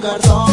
un cartón.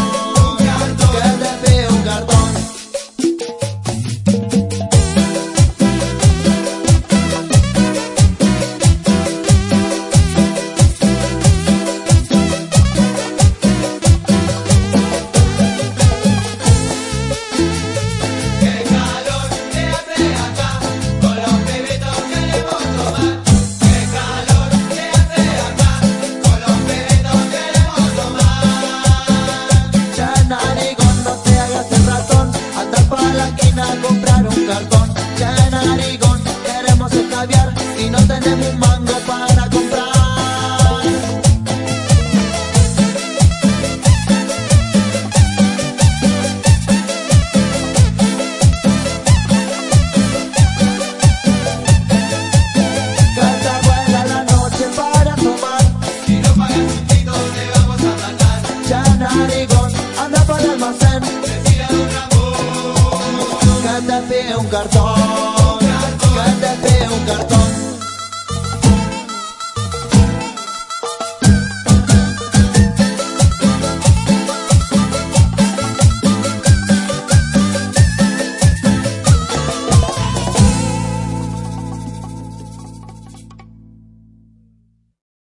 گردان.